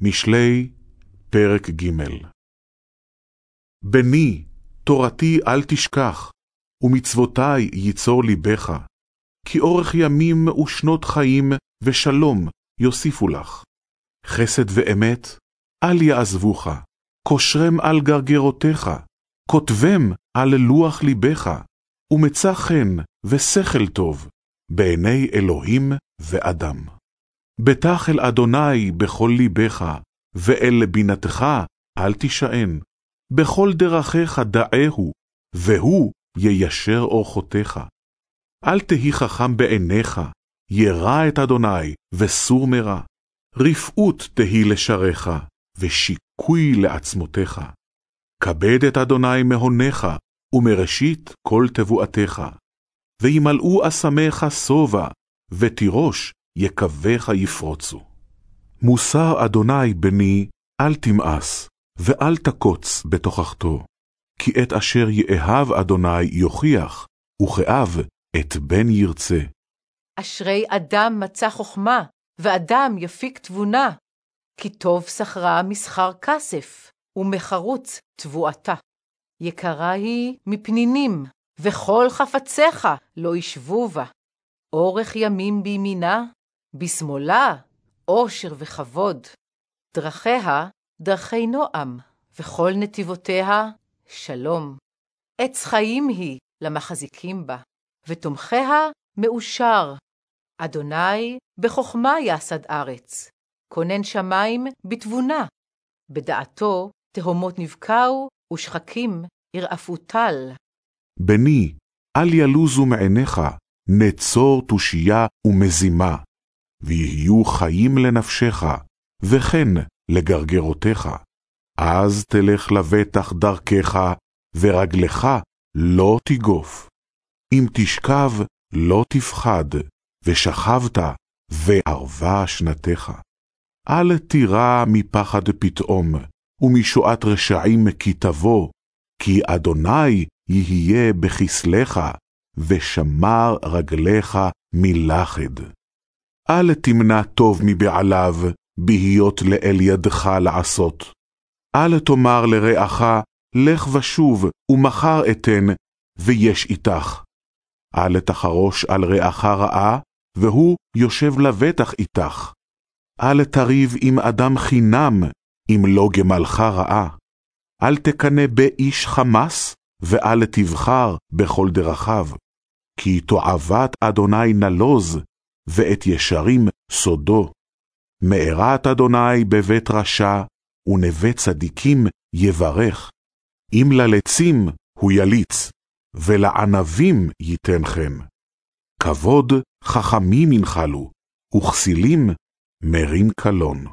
משלי, פרק ג' בני, תורתי אל תשכח, ומצוותי ייצור ליבך, כי אורך ימים ושנות חיים ושלום יוסיפו לך. חסד ואמת, אל יעזבוך, קושרם על גרגרותיך, כותבם על לוח ליבך, ומצא חן ושכל טוב, בעיני אלוהים ואדם. בטח אל אדוני בכל ליבך, ואל בינתך אל תישען. בכל דרכיך דעהו, והוא יישר אורחותיך. אל תהי חכם בעיניך, ירא את אדוני, וסור מרע. רפאות תהי לשריך, ושיקוי לעצמותיך. כבד את אדוני מהונך, ומראשית כל תבואתך. וימלאו אסמיך שובע, ותירוש יקביך יפרוצו. מוסר אדוני בני, אל תמאס, ואל תקוץ בתוכחתו, כי את אשר יאהב אדוני יוכיח, וכאב את בן ירצה. אשרי אדם מצא חכמה, ואדם יפיק תבונה, כי טוב שכרה מסחר כסף, ומחרוץ תבואתה. יקרה היא מפנינים, וכל חפציך לא ישבו בה. אורך ימים בימינה, בשמאלה אושר וכבוד. דרכיה דרכי נועם, וכל נתיבותיה שלום. עץ חיים היא למחזיקים בה, ותומכיה מאושר. אדוני בחכמה יסד ארץ, כונן שמים בתבונה. בדעתו תהומות נבקעו, ושחקים ירעפו טל. בני, אל ילוזו מעיניך, נצור תושייה ומזימה, ויהיו חיים לנפשך, וכן לגרגרותיך. אז תלך לבטח דרכך, ורגלך לא תגוף. אם תשכב, לא תפחד, ושכבת, וערבה שנתך. אל תירא מפחד פתאום, ומשועת רשעים כי תבוא, כי אדוני יהיה בכסלך, ושמר רגליך מלחד. אל תמנע טוב מבעליו, בהיות לאל ידך לעשות. אל תאמר לרעך, לך ושוב, ומחר אתן, ויש איתך. אל תחרוש על רעך רעה, והוא יושב לבטח איתך. אל תריב עם אדם חינם, אם לא גמלך רעה. אל תקנא באיש חמס, ואל תבחר בכל דרכיו. כי תועבת אדוני נלוז, ואת ישרים סודו. מארת אדוני בבית רשע, ונווה צדיקים יברך. אם ללצים הוא יליץ, ולענבים ייתן חן. כבוד חכמים ינחלו, וכסילים מרים קלון.